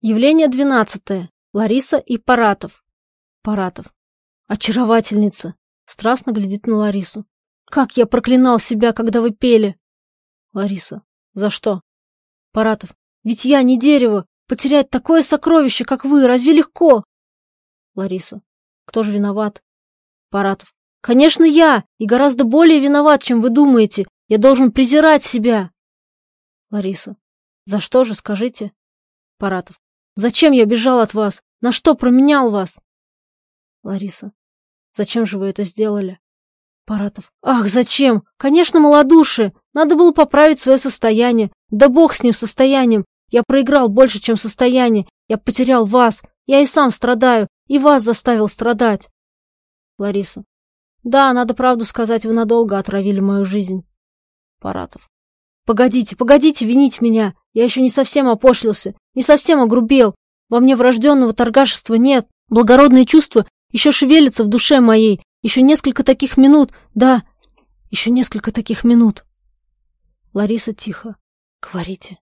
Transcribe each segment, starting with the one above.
Явление двенадцатое. Лариса и Паратов. Паратов. Очаровательница. Страстно глядит на Ларису. Как я проклинал себя, когда вы пели. Лариса. За что? Паратов. Ведь я не дерево. Потерять такое сокровище, как вы, разве легко? Лариса. Кто же виноват? Паратов. Конечно, я, и гораздо более виноват, чем вы думаете. Я должен презирать себя. Лариса. За что же, скажите? Паратов. Зачем я бежал от вас? На что променял вас? Лариса. Зачем же вы это сделали? Паратов. Ах, зачем? Конечно, малодушие. Надо было поправить свое состояние. Да бог с ним состоянием. Я проиграл больше, чем состояние. Я потерял вас. Я и сам страдаю. И вас заставил страдать. Лариса. Да, надо правду сказать, вы надолго отравили мою жизнь. Паратов. Погодите, погодите винить меня. Я еще не совсем опошлился, не совсем огрубел. Во мне врожденного торгашества нет. Благородные чувства еще шевелятся в душе моей. Еще несколько таких минут, да, еще несколько таких минут. Лариса тихо. Говорите.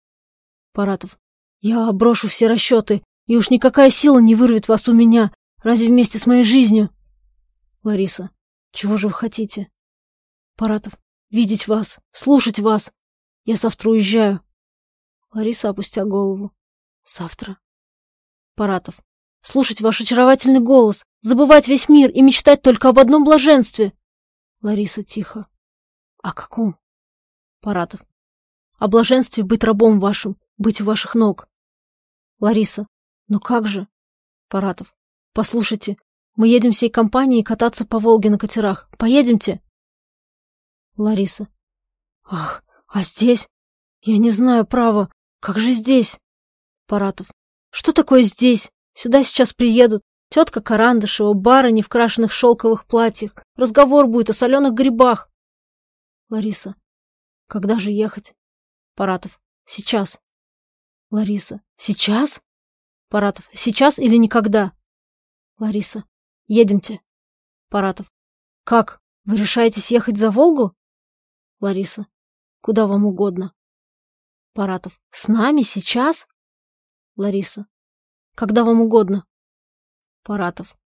Паратов. Я брошу все расчеты, и уж никакая сила не вырвет вас у меня. Разве вместе с моей жизнью? Лариса. Чего же вы хотите? Паратов. Видеть вас, слушать вас. Я завтра уезжаю. Лариса, опустя голову. Завтра. Паратов. Слушать ваш очаровательный голос, забывать весь мир и мечтать только об одном блаженстве. Лариса тихо. О каком? Паратов. О блаженстве быть рабом вашим, быть у ваших ног. Лариса. Ну как же? Паратов. Послушайте, мы едем всей компанией кататься по Волге на катерах. Поедемте? Лариса. Ах, а здесь? Я не знаю, право. Как же здесь? Паратов. Что такое здесь? Сюда сейчас приедут. Тетка Карандышева, барыни в крашеных шелковых платьях. Разговор будет о соленых грибах. Лариса. Когда же ехать? Паратов. Сейчас. Лариса. Сейчас? Паратов. Сейчас или никогда? Лариса. Едемте. Паратов. Как? Вы решаетесь ехать за Волгу? Лариса. Куда вам угодно. Паратов. С нами сейчас? Лариса. Когда вам угодно. Паратов.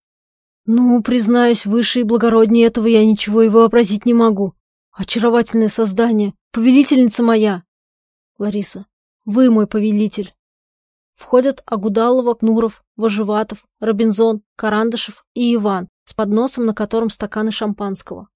Ну, признаюсь, выше и благороднее этого я ничего и вообразить не могу. Очаровательное создание, повелительница моя. Лариса. Вы мой повелитель. Входят Агудалова, Кнуров, Вожеватов, Робинзон, Карандышев и Иван с подносом, на котором стаканы шампанского.